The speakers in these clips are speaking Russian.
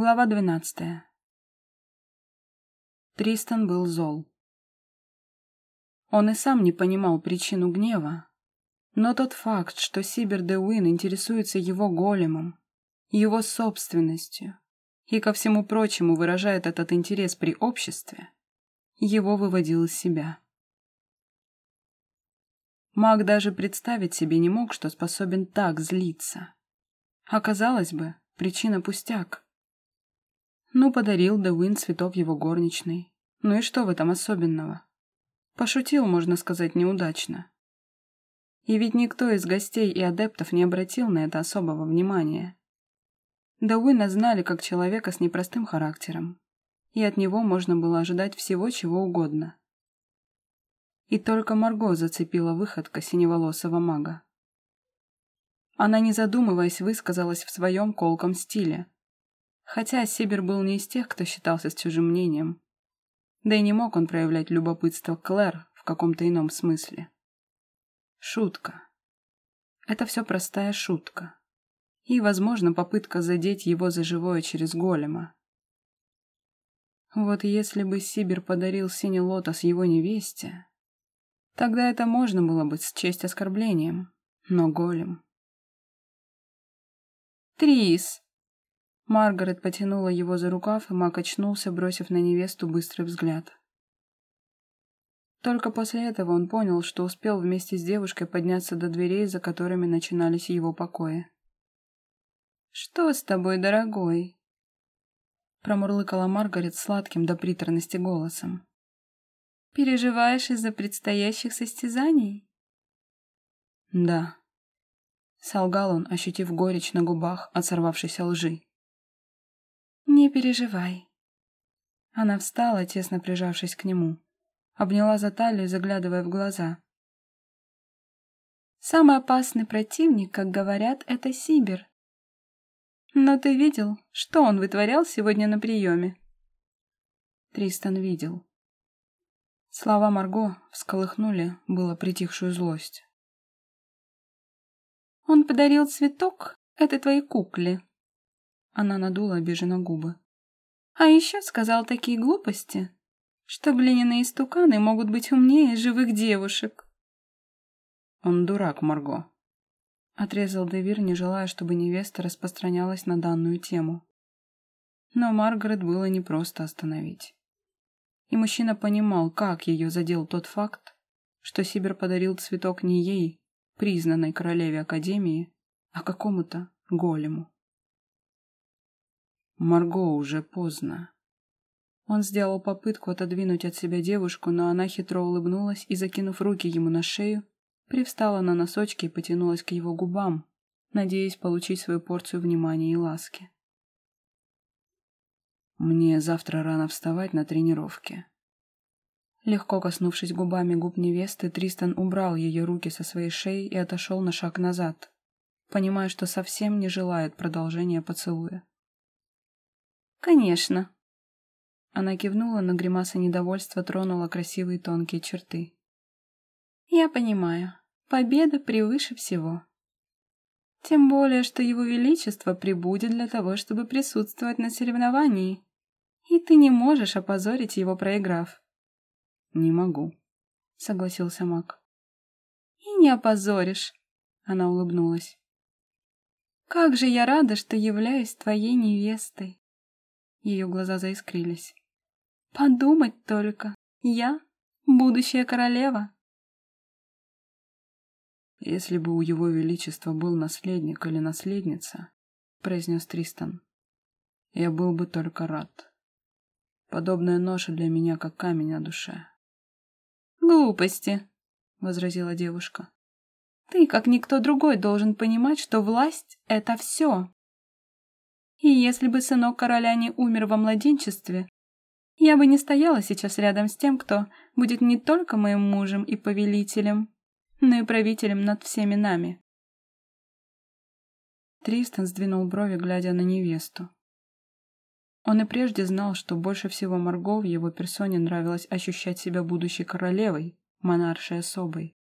Глава двенадцатая. Тристан был зол. Он и сам не понимал причину гнева, но тот факт, что Сибер де Уин интересуется его големом, его собственностью и, ко всему прочему, выражает этот интерес при обществе, его выводил из себя. Маг даже представить себе не мог, что способен так злиться. Оказалось бы, причина пустяк. Ну, подарил Дэуин цветов его горничной. Ну и что в этом особенного? Пошутил, можно сказать, неудачно. И ведь никто из гостей и адептов не обратил на это особого внимания. Дауина знали как человека с непростым характером, и от него можно было ожидать всего, чего угодно. И только Марго зацепила выходка синеволосого мага. Она, не задумываясь, высказалась в своем колком стиле, Хотя Сибир был не из тех, кто считался с чужим мнением. Да и не мог он проявлять любопытство Клэр в каком-то ином смысле. Шутка. Это все простая шутка. И, возможно, попытка задеть его за живое через голема. Вот если бы Сибир подарил синий лотос его невесте, тогда это можно было бы счесть оскорблением. Но голем... «Трис!» Маргарет потянула его за рукав, и Мак очнулся, бросив на невесту быстрый взгляд. Только после этого он понял, что успел вместе с девушкой подняться до дверей, за которыми начинались его покои. «Что с тобой, дорогой?» Промурлыкала Маргарет сладким до приторности голосом. «Переживаешь из-за предстоящих состязаний?» «Да», — солгал он, ощутив горечь на губах от сорвавшейся лжи. «Не переживай». Она встала, тесно прижавшись к нему. Обняла за талию, заглядывая в глаза. «Самый опасный противник, как говорят, это Сибир. Но ты видел, что он вытворял сегодня на приеме?» Тристан видел. Слова Марго всколыхнули было притихшую злость. «Он подарил цветок этой твоей кукле», она надула обиженно губы. А еще сказал такие глупости, что глиняные стуканы могут быть умнее живых девушек. Он дурак, Марго. Отрезал Девир, не желая, чтобы невеста распространялась на данную тему. Но Маргарет было непросто остановить. И мужчина понимал, как ее задел тот факт, что Сибир подарил цветок не ей, признанной королеве Академии, а какому-то голему. Марго, уже поздно. Он сделал попытку отодвинуть от себя девушку, но она хитро улыбнулась и, закинув руки ему на шею, привстала на носочки и потянулась к его губам, надеясь получить свою порцию внимания и ласки. «Мне завтра рано вставать на тренировке». Легко коснувшись губами губ невесты, Тристан убрал ее руки со своей шеи и отошел на шаг назад, понимая, что совсем не желает продолжения поцелуя. «Конечно». Она кивнула, но гримаса недовольства тронула красивые тонкие черты. «Я понимаю. Победа превыше всего. Тем более, что его величество прибудет для того, чтобы присутствовать на соревновании, и ты не можешь опозорить его, проиграв». «Не могу», — согласился маг. «И не опозоришь», — она улыбнулась. «Как же я рада, что являюсь твоей невестой!» Ее глаза заискрились. «Подумать только! Я — будущая королева!» «Если бы у его величества был наследник или наследница, — произнес Тристан, — я был бы только рад. Подобная ноша для меня как камень на душе». «Глупости!» — возразила девушка. «Ты, как никто другой, должен понимать, что власть — это все. И если бы сынок короля не умер во младенчестве, я бы не стояла сейчас рядом с тем, кто будет не только моим мужем и повелителем, но и правителем над всеми нами. Тристан сдвинул брови, глядя на невесту. Он и прежде знал, что больше всего Марго в его персоне нравилось ощущать себя будущей королевой, монаршей особой.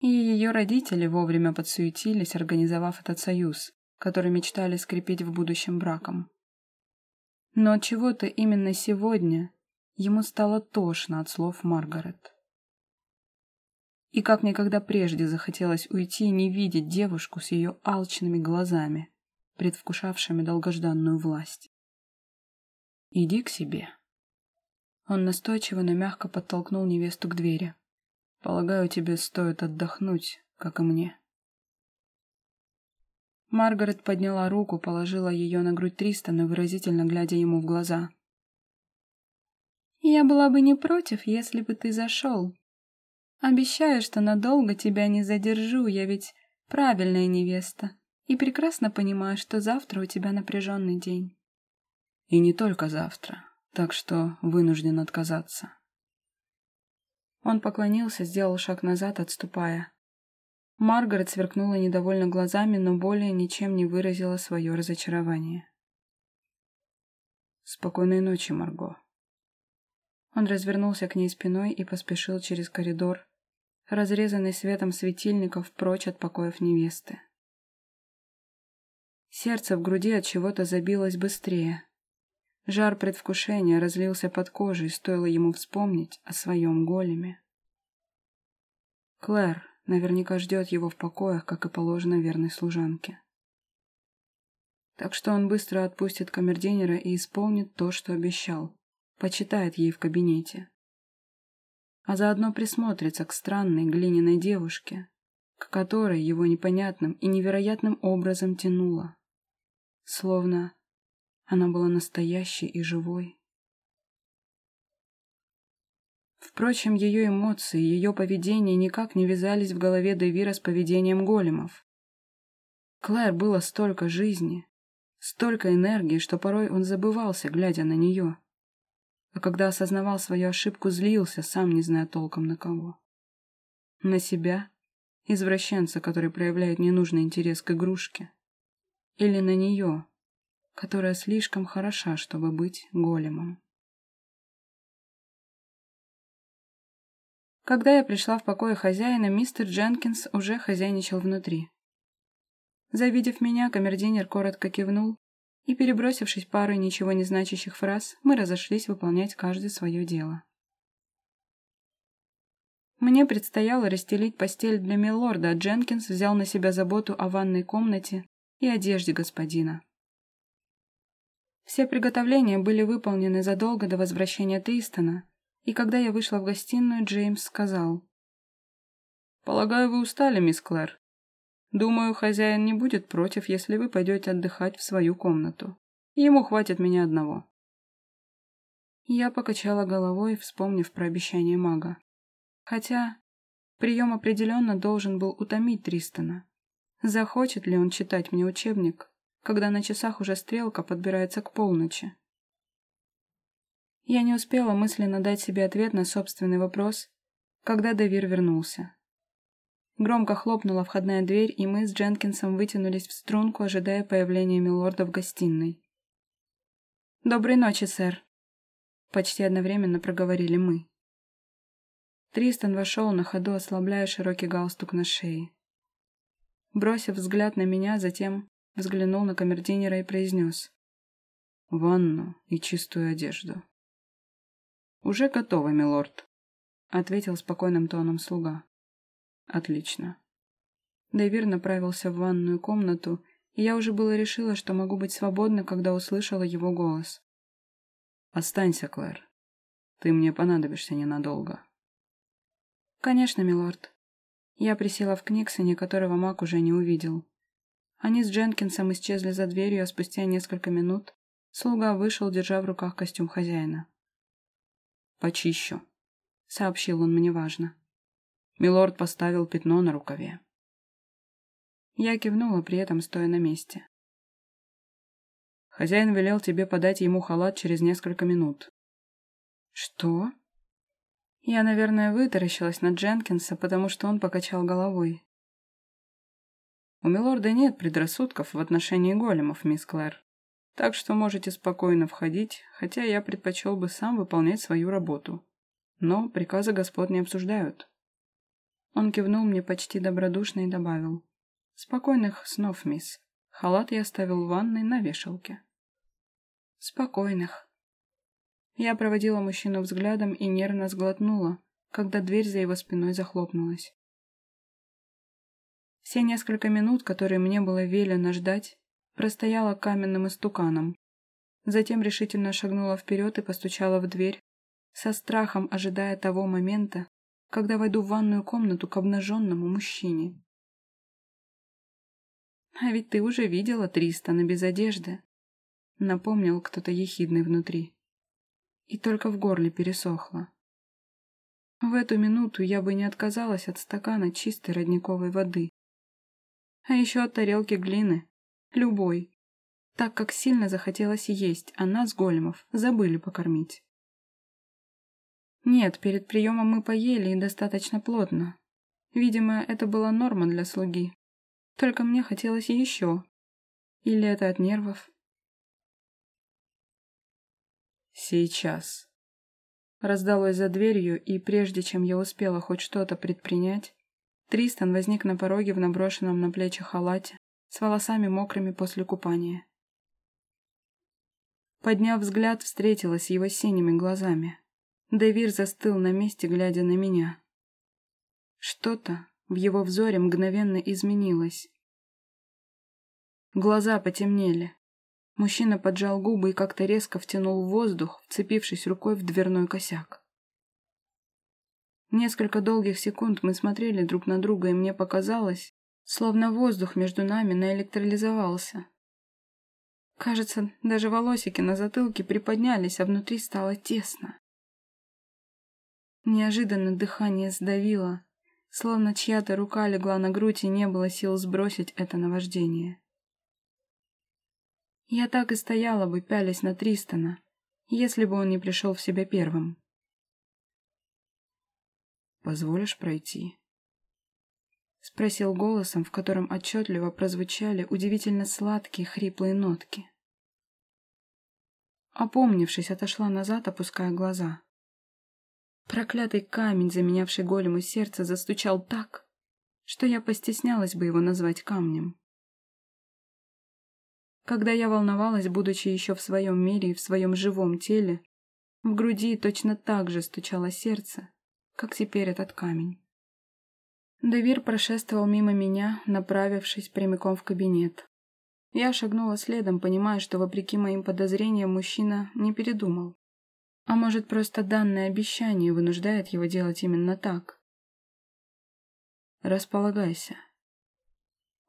И ее родители вовремя подсуетились, организовав этот союз, который мечтали скрепить в будущем браком. Но от чего-то именно сегодня ему стало тошно от слов Маргарет. И как никогда прежде захотелось уйти и не видеть девушку с ее алчными глазами, предвкушавшими долгожданную власть. «Иди к себе». Он настойчиво, но мягко подтолкнул невесту к двери. «Полагаю, тебе стоит отдохнуть, как и мне». Маргарет подняла руку, положила ее на грудь Тристона, выразительно глядя ему в глаза. «Я была бы не против, если бы ты зашел. Обещаю, что надолго тебя не задержу, я ведь правильная невеста, и прекрасно понимаю, что завтра у тебя напряженный день». «И не только завтра, так что вынужден отказаться». Он поклонился, сделал шаг назад, отступая. Маргарет сверкнула недовольно глазами, но более ничем не выразила свое разочарование. «Спокойной ночи, Марго». Он развернулся к ней спиной и поспешил через коридор, разрезанный светом светильников прочь от покоев невесты. Сердце в груди от чего-то забилось быстрее. Жар предвкушения разлился под кожей, стоило ему вспомнить о своем големе. Клэр, наверняка ждет его в покоях, как и положено верной служанке. Так что он быстро отпустит камердинера и исполнит то, что обещал, почитает ей в кабинете. А заодно присмотрится к странной глиняной девушке, к которой его непонятным и невероятным образом тянуло. Словно она была настоящей и живой. Впрочем, ее эмоции, ее поведение никак не вязались в голове Девира с поведением големов. Клэр было столько жизни, столько энергии, что порой он забывался, глядя на нее. А когда осознавал свою ошибку, злился, сам не зная толком на кого. На себя, извращенца, который проявляет ненужный интерес к игрушке. Или на нее, которая слишком хороша, чтобы быть големом. Когда я пришла в покое хозяина, мистер Дженкинс уже хозяйничал внутри. Завидев меня, камердинер коротко кивнул, и, перебросившись парой ничего не значащих фраз, мы разошлись выполнять каждое свое дело. Мне предстояло расстелить постель для милорда, а Дженкинс взял на себя заботу о ванной комнате и одежде господина. Все приготовления были выполнены задолго до возвращения Тристона, и когда я вышла в гостиную, Джеймс сказал. «Полагаю, вы устали, мисс Клэр. Думаю, хозяин не будет против, если вы пойдете отдыхать в свою комнату. Ему хватит меня одного». Я покачала головой, вспомнив про обещание мага. Хотя прием определенно должен был утомить Тристона. Захочет ли он читать мне учебник, когда на часах уже стрелка подбирается к полночи? Я не успела мысленно дать себе ответ на собственный вопрос, когда Девир вернулся. Громко хлопнула входная дверь, и мы с Дженкинсом вытянулись в струнку, ожидая появления милорда в гостиной. «Доброй ночи, сэр!» Почти одновременно проговорили мы. Тристан вошел на ходу, ослабляя широкий галстук на шее. Бросив взгляд на меня, затем взглянул на камердинера и произнес. «Ванну и чистую одежду». «Уже готово, милорд», — ответил спокойным тоном слуга. «Отлично». Дэвир направился в ванную комнату, и я уже было решила, что могу быть свободна, когда услышала его голос. «Останься, Клэр. Ты мне понадобишься ненадолго». «Конечно, милорд». Я присела в Книксоне, которого маг уже не увидел. Они с Дженкинсом исчезли за дверью, а спустя несколько минут слуга вышел, держа в руках костюм хозяина. «Почищу», — сообщил он мне важно. Милорд поставил пятно на рукаве. Я кивнула, при этом стоя на месте. Хозяин велел тебе подать ему халат через несколько минут. Что? Я, наверное, вытаращилась на Дженкинса, потому что он покачал головой. У милорда нет предрассудков в отношении големов, мисс Клэр. Так что можете спокойно входить, хотя я предпочел бы сам выполнять свою работу. Но приказы господ не обсуждают. Он кивнул мне почти добродушно и добавил. Спокойных снов, мисс. Халат я оставил в ванной на вешалке. Спокойных. Я проводила мужчину взглядом и нервно сглотнула, когда дверь за его спиной захлопнулась. Все несколько минут, которые мне было велено ждать, простояла каменным истуканом. Затем решительно шагнула вперед и постучала в дверь, со страхом ожидая того момента, когда войду в ванную комнату к обнаженному мужчине. «А ведь ты уже видела Тристана без одежды», — напомнил кто-то ехидный внутри. И только в горле пересохло. В эту минуту я бы не отказалась от стакана чистой родниковой воды. А еще от тарелки глины. Любой. Так как сильно захотелось есть, а нас, големов, забыли покормить. Нет, перед приемом мы поели и достаточно плотно. Видимо, это была норма для слуги. Только мне хотелось еще. Или это от нервов? Сейчас. Раздалось за дверью, и прежде чем я успела хоть что-то предпринять, Тристан возник на пороге в наброшенном на плечи халате, с волосами мокрыми после купания. Подняв взгляд, встретилась его синими глазами. Девир застыл на месте, глядя на меня. Что-то в его взоре мгновенно изменилось. Глаза потемнели. Мужчина поджал губы и как-то резко втянул воздух, вцепившись рукой в дверной косяк. Несколько долгих секунд мы смотрели друг на друга, и мне показалось, словно воздух между нами наэлектролизовался. Кажется, даже волосики на затылке приподнялись, а внутри стало тесно. Неожиданно дыхание сдавило, словно чья-то рука легла на грудь и не было сил сбросить это наваждение. Я так и стояла бы, пялясь на Тристона, если бы он не пришел в себя первым. «Позволишь пройти?» Спросил голосом, в котором отчетливо прозвучали удивительно сладкие хриплые нотки. Опомнившись, отошла назад, опуская глаза. Проклятый камень, заменявший голему сердце, застучал так, что я постеснялась бы его назвать камнем. Когда я волновалась, будучи еще в своем мире и в своем живом теле, в груди точно так же стучало сердце, как теперь этот камень. Давир прошествовал мимо меня, направившись прямиком в кабинет. Я шагнула следом, понимая, что, вопреки моим подозрениям, мужчина не передумал. А может, просто данное обещание вынуждает его делать именно так? «Располагайся».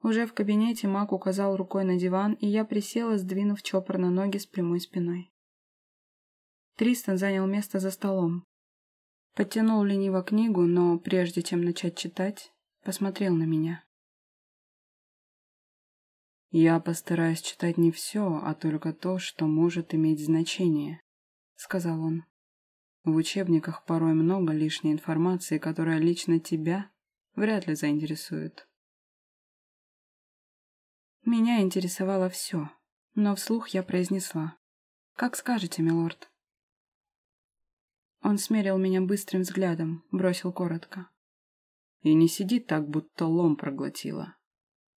Уже в кабинете маг указал рукой на диван, и я присела, сдвинув чопор на ноги с прямой спиной. Тристан занял место за столом. Подтянул лениво книгу, но прежде чем начать читать, посмотрел на меня. «Я постараюсь читать не все, а только то, что может иметь значение», — сказал он. «В учебниках порой много лишней информации, которая лично тебя вряд ли заинтересует». Меня интересовало все, но вслух я произнесла. «Как скажете, милорд». Он смерил меня быстрым взглядом, бросил коротко. «И не сиди так, будто лом проглотила.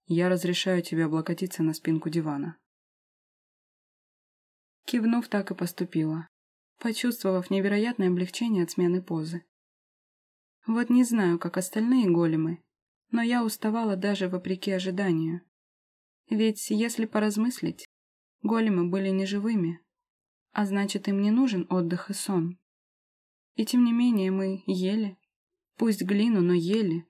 Я разрешаю тебе облокотиться на спинку дивана». Кивнув, так и поступила, почувствовав невероятное облегчение от смены позы. Вот не знаю, как остальные големы, но я уставала даже вопреки ожиданию. Ведь, если поразмыслить, големы были неживыми, а значит, им не нужен отдых и сон. И тем не менее мы ели. Пусть глину, но ели.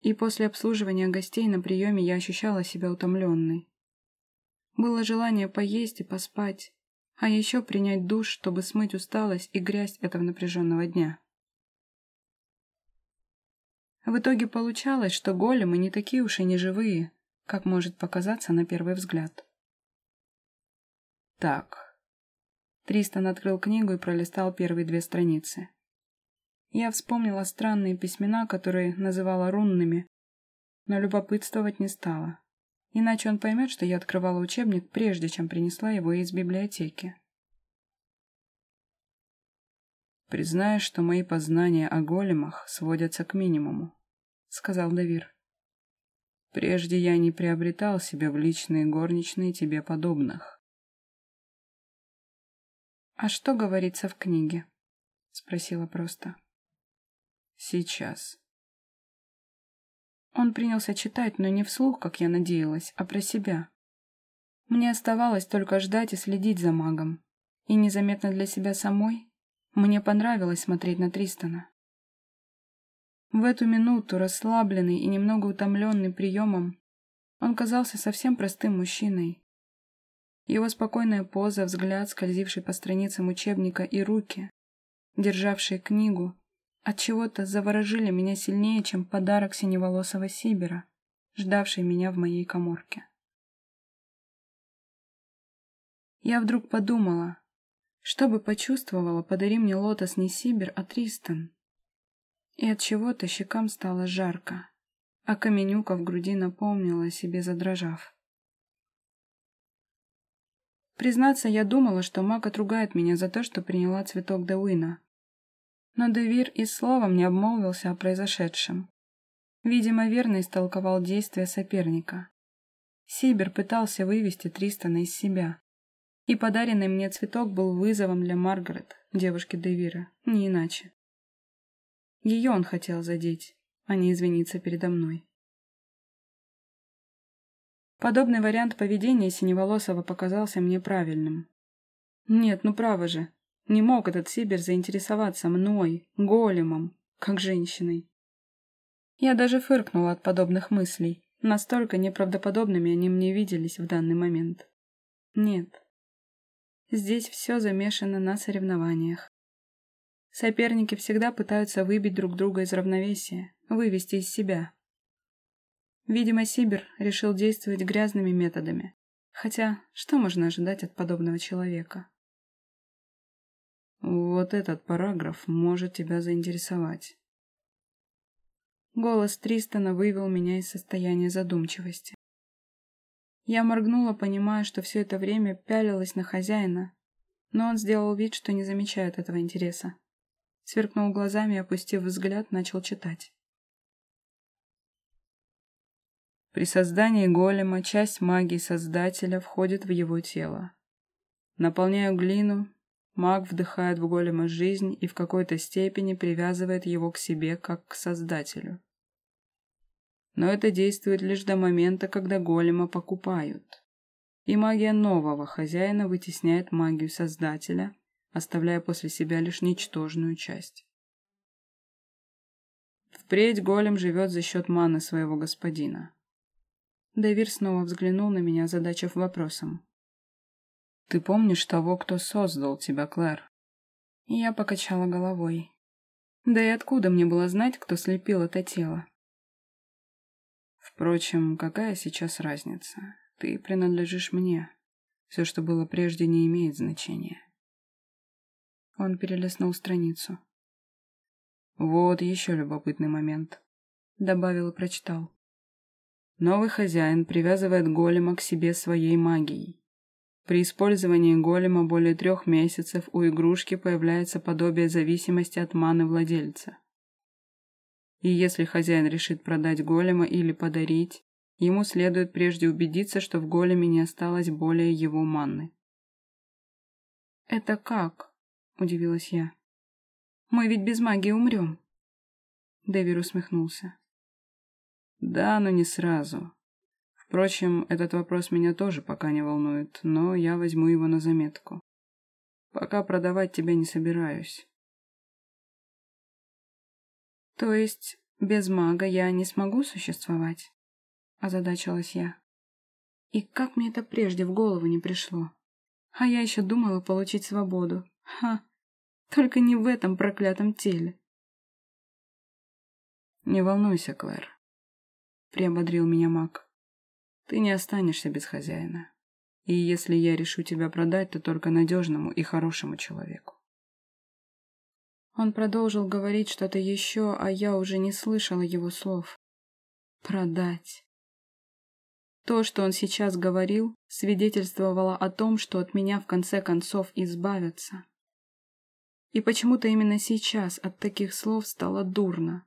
И после обслуживания гостей на приеме я ощущала себя утомленной. Было желание поесть и поспать, а еще принять душ, чтобы смыть усталость и грязь этого напряженного дня. В итоге получалось, что големы не такие уж и не живые, как может показаться на первый взгляд. Так, Тристан открыл книгу и пролистал первые две страницы. Я вспомнила странные письмена, которые называла рунными, но любопытствовать не стала. Иначе он поймет, что я открывала учебник, прежде чем принесла его из библиотеки. «Признаю, что мои познания о големах сводятся к минимуму», — сказал Давир. «Прежде я не приобретал себе в личные горничные тебе подобных. «А что говорится в книге?» — спросила просто. «Сейчас». Он принялся читать, но не вслух, как я надеялась, а про себя. Мне оставалось только ждать и следить за магом. И незаметно для себя самой мне понравилось смотреть на Тристона. В эту минуту, расслабленный и немного утомленный приемом, он казался совсем простым мужчиной. Его спокойная поза, взгляд, скользивший по страницам учебника и руки, державшие книгу, от чего то заворожили меня сильнее, чем подарок синеволосого Сибера, ждавший меня в моей коморке. Я вдруг подумала, что бы почувствовала, подари мне лотос не Сибир, а Тристан. И от чего-то щекам стало жарко, а каменюка в груди напомнила о себе, задрожав. Признаться, я думала, что маг отругает меня за то, что приняла цветок Деуина. Но Девир и словом не обмолвился о произошедшем. Видимо, верно истолковал действия соперника. Сибир пытался вывести Тристана из себя. И подаренный мне цветок был вызовом для Маргарет, девушки Девира, не иначе. Ее он хотел задеть, а не извиниться передо мной. Подобный вариант поведения Синеволосого показался мне правильным. Нет, ну право же, не мог этот Сибир заинтересоваться мной, големом, как женщиной. Я даже фыркнула от подобных мыслей, настолько неправдоподобными они мне виделись в данный момент. Нет, Здесь все замешано на соревнованиях. Соперники всегда пытаются выбить друг друга из равновесия, вывести из себя. Видимо, Сибир решил действовать грязными методами. Хотя, что можно ожидать от подобного человека? Вот этот параграф может тебя заинтересовать. Голос Тристона вывел меня из состояния задумчивости. Я моргнула, понимая, что все это время пялилась на хозяина, но он сделал вид, что не замечает этого интереса. Сверкнул глазами и, опустив взгляд, начал читать. При создании голема часть магии Создателя входит в его тело. Наполняя глину, маг вдыхает в голема жизнь и в какой-то степени привязывает его к себе, как к Создателю но это действует лишь до момента, когда голема покупают. И магия нового хозяина вытесняет магию Создателя, оставляя после себя лишь ничтожную часть. Впредь голем живет за счет маны своего господина. Давир снова взглянул на меня, задачав вопросом. «Ты помнишь того, кто создал тебя, Клэр?» Я покачала головой. Да и откуда мне было знать, кто слепил это тело? Впрочем, какая сейчас разница? Ты принадлежишь мне. Все, что было прежде, не имеет значения. Он перелистнул страницу. Вот еще любопытный момент. Добавил и прочитал. Новый хозяин привязывает голема к себе своей магией. При использовании голема более трех месяцев у игрушки появляется подобие зависимости от маны владельца. И если хозяин решит продать голема или подарить, ему следует прежде убедиться, что в големе не осталось более его манны. «Это как?» – удивилась я. «Мы ведь без магии умрем». Дэвир усмехнулся. «Да, но не сразу. Впрочем, этот вопрос меня тоже пока не волнует, но я возьму его на заметку. Пока продавать тебя не собираюсь. «То есть без мага я не смогу существовать?» — озадачилась я. «И как мне это прежде в голову не пришло? А я еще думала получить свободу. Ха! Только не в этом проклятом теле!» «Не волнуйся, Клэр», — приободрил меня маг. «Ты не останешься без хозяина. И если я решу тебя продать, то только надежному и хорошему человеку. Он продолжил говорить что-то еще, а я уже не слышала его слов. Продать. То, что он сейчас говорил, свидетельствовало о том, что от меня в конце концов избавятся. И почему-то именно сейчас от таких слов стало дурно.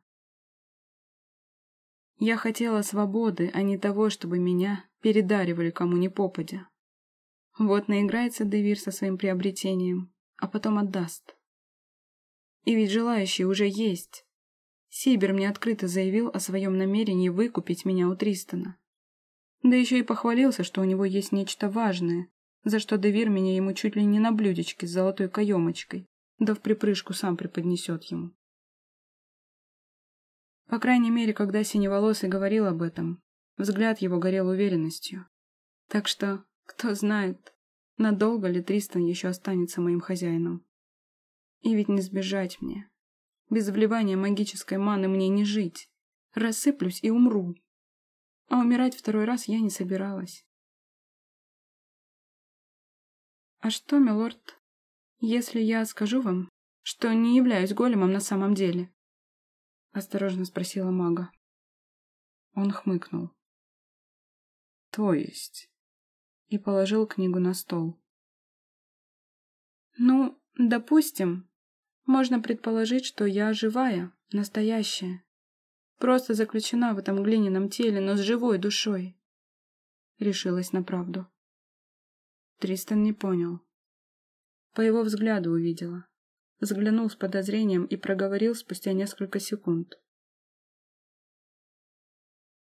Я хотела свободы, а не того, чтобы меня передаривали кому ни попадя. Вот наиграется Девир со своим приобретением, а потом отдаст. И ведь желающие уже есть. Сибер мне открыто заявил о своем намерении выкупить меня у Тристона. Да еще и похвалился, что у него есть нечто важное, за что Девир меня ему чуть ли не на блюдечке с золотой каемочкой, да в припрыжку сам преподнесет ему. По крайней мере, когда Синеволосый говорил об этом, взгляд его горел уверенностью. Так что, кто знает, надолго ли Тристан еще останется моим хозяином. И ведь не сбежать мне. Без вливания магической маны мне не жить. Рассыплюсь и умру. А умирать второй раз я не собиралась. «А что, милорд, если я скажу вам, что не являюсь големом на самом деле?» Осторожно спросила мага. Он хмыкнул. «То есть?» И положил книгу на стол. «Ну, допустим, можно предположить, что я живая, настоящая. Просто заключена в этом глиняном теле, но с живой душой. Решилась на правду. Тристан не понял. По его взгляду увидела. Взглянул с подозрением и проговорил спустя несколько секунд.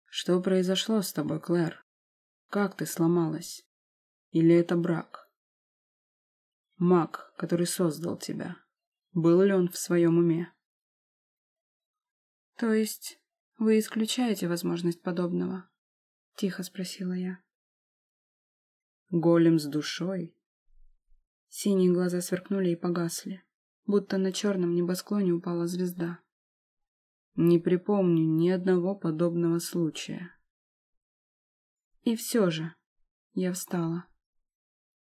«Что произошло с тобой, Клэр? Как ты сломалась? Или это брак? Маг, который создал тебя, был ли он в своем уме?» «То есть вы исключаете возможность подобного?» — тихо спросила я. Голем с душой? Синие глаза сверкнули и погасли, будто на черном небосклоне упала звезда. Не припомню ни одного подобного случая. И все же я встала.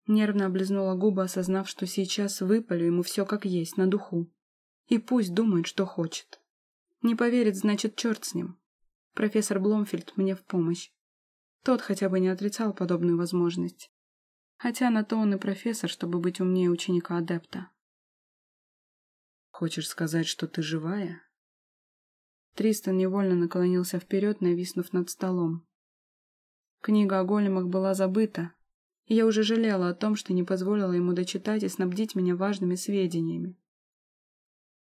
Нервно облизнула губы, осознав, что сейчас выпалю ему все как есть, на духу. И пусть думает, что хочет. Не поверит, значит, черт с ним. Профессор Бломфельд мне в помощь. Тот хотя бы не отрицал подобную возможность. Хотя на то он и профессор, чтобы быть умнее ученика-адепта. «Хочешь сказать, что ты живая?» Тристан невольно наклонился вперед, нависнув над столом. Книга о големах была забыта, и я уже жалела о том, что не позволила ему дочитать и снабдить меня важными сведениями.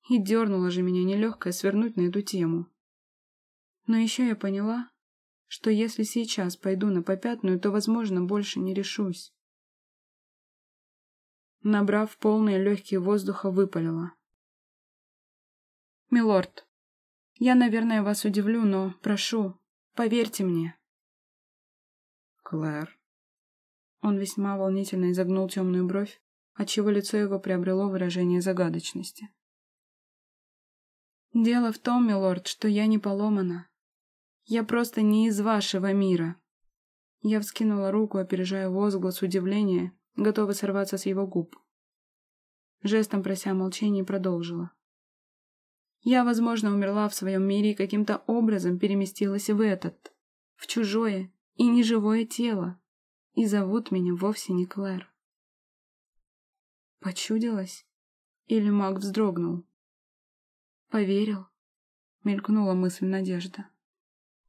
И дернула же меня нелегкая свернуть на эту тему. Но еще я поняла, что если сейчас пойду на попятную, то, возможно, больше не решусь. Набрав полные легкие воздуха, выпалила. «Милорд, я, наверное, вас удивлю, но прошу, поверьте мне». «Клэр». Он весьма волнительно изогнул темную бровь, отчего лицо его приобрело выражение загадочности. «Дело в том, милорд, что я не поломана. Я просто не из вашего мира. Я вскинула руку, опережая возглас удивления, готовый сорваться с его губ. Жестом прося молчания продолжила. Я, возможно, умерла в своем мире и каким-то образом переместилась в этот, в чужое и неживое тело, и зовут меня вовсе не Клэр. Почудилась? Или маг вздрогнул? Поверил? Мелькнула мысль надежда.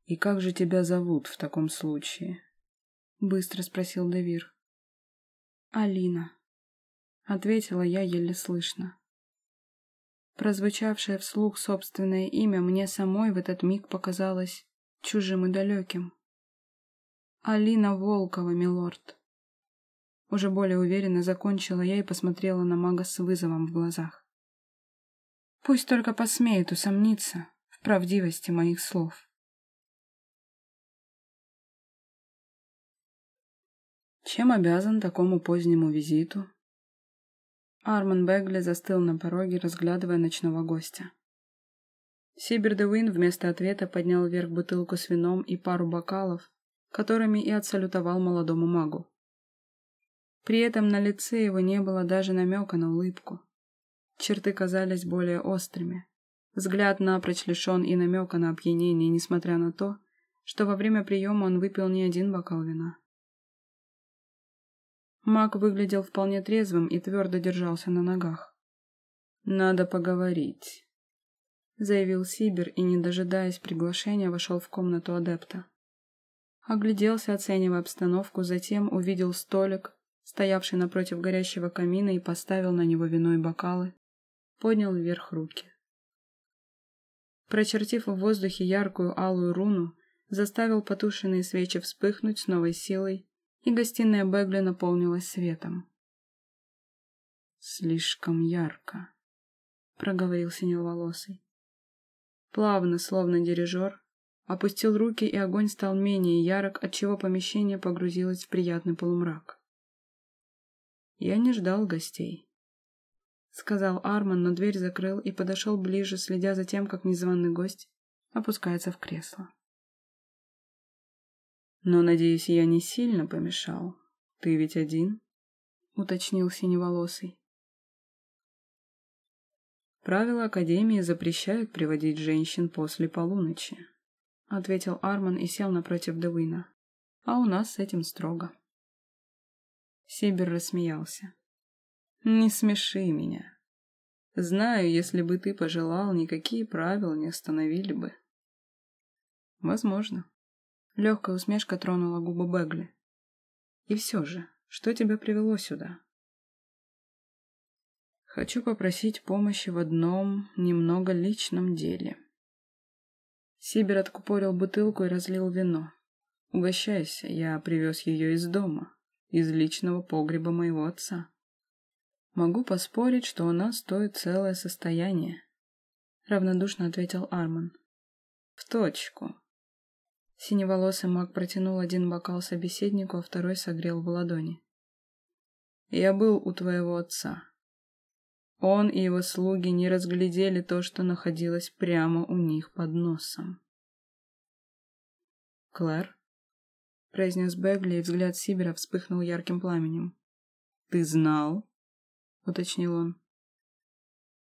«И как же тебя зовут в таком случае?» — быстро спросил Давир. «Алина», — ответила я еле слышно. Прозвучавшее вслух собственное имя мне самой в этот миг показалось чужим и далеким. «Алина Волкова, милорд». Уже более уверенно закончила я и посмотрела на мага с вызовом в глазах. Пусть только посмеет усомниться в правдивости моих слов. Чем обязан такому позднему визиту? Арман Бегли застыл на пороге, разглядывая ночного гостя. Сибер де Уин вместо ответа поднял вверх бутылку с вином и пару бокалов, которыми и отсалютовал молодому магу. При этом на лице его не было даже намека на улыбку. Черты казались более острыми. Взгляд напрочь лишен и намека на опьянение, несмотря на то, что во время приема он выпил не один бокал вина. Маг выглядел вполне трезвым и твердо держался на ногах. «Надо поговорить», — заявил Сибир и, не дожидаясь приглашения, вошел в комнату адепта. Огляделся, оценивая обстановку, затем увидел столик стоявший напротив горящего камина, и поставил на него вино и бокалы, поднял вверх руки. Прочертив в воздухе яркую алую руну, заставил потушенные свечи вспыхнуть с новой силой, и гостиная Бегли наполнилась светом. «Слишком ярко», — проговорил синеволосый. Плавно, словно дирижер, опустил руки, и огонь стал менее ярок, отчего помещение погрузилось в приятный полумрак. «Я не ждал гостей», — сказал Арман, но дверь закрыл и подошел ближе, следя за тем, как незваный гость опускается в кресло. «Но, надеюсь, я не сильно помешал. Ты ведь один?» — уточнил синеволосый. Правила Академии запрещают приводить женщин после полуночи, ответил Арман и сел напротив Девина. А у нас с этим строго. Сибир рассмеялся. Не смеши меня. Знаю, если бы ты пожелал, никакие правила не остановили бы. Возможно. Легкая усмешка тронула губы Бегли. И все же, что тебя привело сюда? Хочу попросить помощи в одном немного личном деле. Сибир откупорил бутылку и разлил вино. Угощайся, я привез ее из дома, из личного погреба моего отца. Могу поспорить, что она стоит целое состояние. Равнодушно ответил Арман. В точку. Синеволосый маг протянул один бокал собеседнику, а второй согрел в ладони. Я был у твоего отца. Он и его слуги не разглядели то, что находилось прямо у них под носом. «Клэр?» — произнес Бегли, и взгляд Сибера вспыхнул ярким пламенем. «Ты знал?» — уточнил он.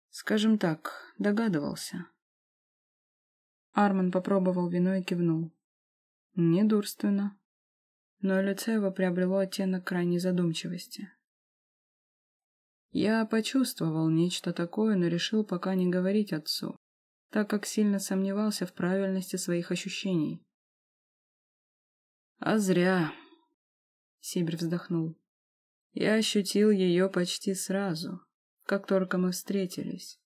«Скажем так, догадывался». Арман попробовал вино и кивнул. Недурственно. Но лицо его приобрело оттенок крайней задумчивости. Я почувствовал нечто такое, но решил пока не говорить отцу, так как сильно сомневался в правильности своих ощущений. А зря. Сибирь вздохнул. Я ощутил ее почти сразу, как только мы встретились.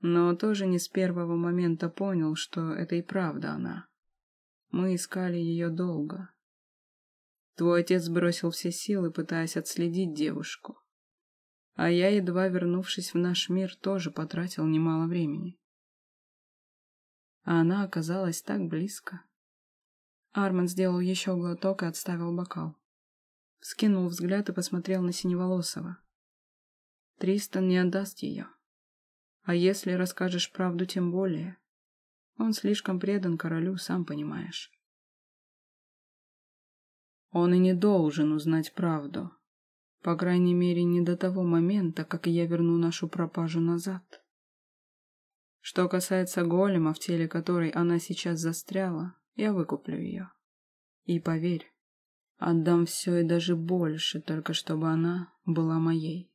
Но тоже не с первого момента понял, что это и правда она. Мы искали ее долго. Твой отец бросил все силы, пытаясь отследить девушку. А я, едва вернувшись в наш мир, тоже потратил немало времени. А она оказалась так близко. Арман сделал еще глоток и отставил бокал. Скинул взгляд и посмотрел на Синеволосого. Тристан не отдаст ее. А если расскажешь правду, тем более. Он слишком предан королю, сам понимаешь. Он и не должен узнать правду, по крайней мере, не до того момента, как я верну нашу пропажу назад. Что касается голема, в теле которой она сейчас застряла, я выкуплю ее. И поверь, отдам все и даже больше, только чтобы она была моей.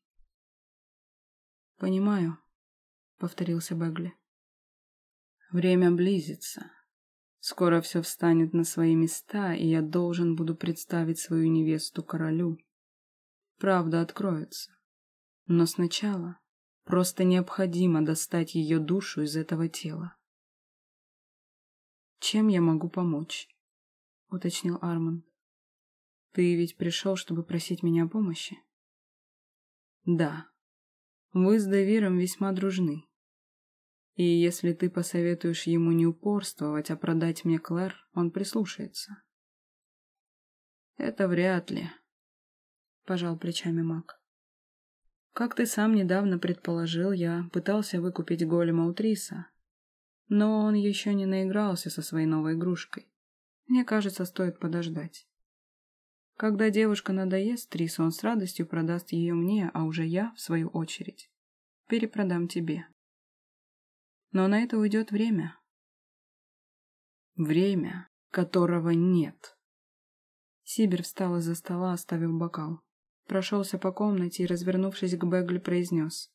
«Понимаю», — повторился Бегли. «Время близится. Скоро все встанет на свои места, и я должен буду представить свою невесту королю, правда откроется. Но сначала просто необходимо достать ее душу из этого тела. «Чем я могу помочь?» — уточнил Арман. «Ты ведь пришел, чтобы просить меня о помощи?» «Да. Вы с Давиром весьма дружны. И если ты посоветуешь ему не упорствовать, а продать мне Клэр, он прислушается». «Это вряд ли», пожал плечами маг. Как ты сам недавно предположил, я пытался выкупить голема у Триса. Но он еще не наигрался со своей новой игрушкой. Мне кажется, стоит подождать. Когда девушка надоест Трису, он с радостью продаст ее мне, а уже я, в свою очередь, перепродам тебе. Но на это уйдет время. Время, которого нет. Сибир встал из-за стола, оставив бокал прошелся по комнате и, развернувшись к Бегли, произнес.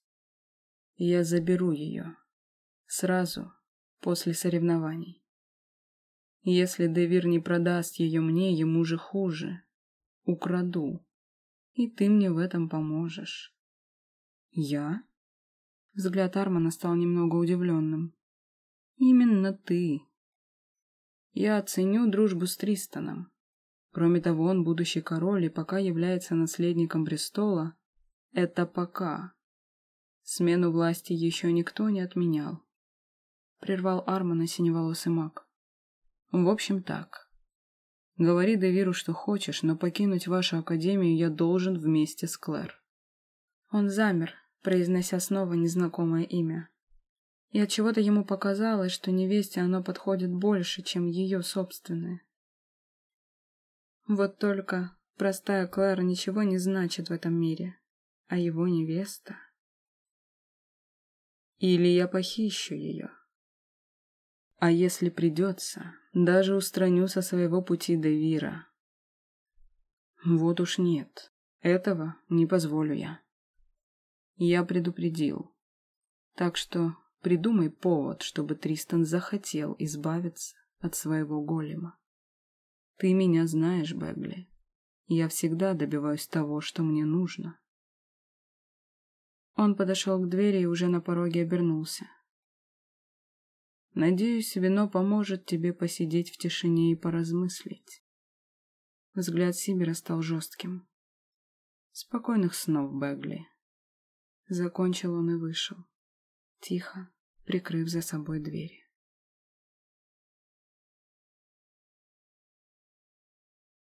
«Я заберу ее. Сразу, после соревнований. Если Девир не продаст ее мне, ему же хуже. Украду. И ты мне в этом поможешь. Я? Взгляд Армана стал немного удивленным. Именно ты. Я оценю дружбу с Тристаном. Кроме того, он будущий король и пока является наследником престола. Это пока. Смену власти еще никто не отменял. Прервал Армана синеволосый маг. В общем так. Говори Девиру, что хочешь, но покинуть вашу академию я должен вместе с Клэр. Он замер, произнося снова незнакомое имя. И от чего то ему показалось, что невесте оно подходит больше, чем ее собственное. Вот только простая Клэр ничего не значит в этом мире, а его невеста... Или я похищу ее. А если придется, даже устраню со своего пути Девира. Вот уж нет, этого не позволю я. Я предупредил. Так что придумай повод, чтобы Тристан захотел избавиться от своего голема. Ты меня знаешь, Бегли. Я всегда добиваюсь того, что мне нужно. Он подошел к двери и уже на пороге обернулся. Надеюсь, вино поможет тебе посидеть в тишине и поразмыслить. Взгляд Сибера стал жестким. Спокойных снов, Бегли. Закончил он и вышел, тихо, прикрыв за собой дверь.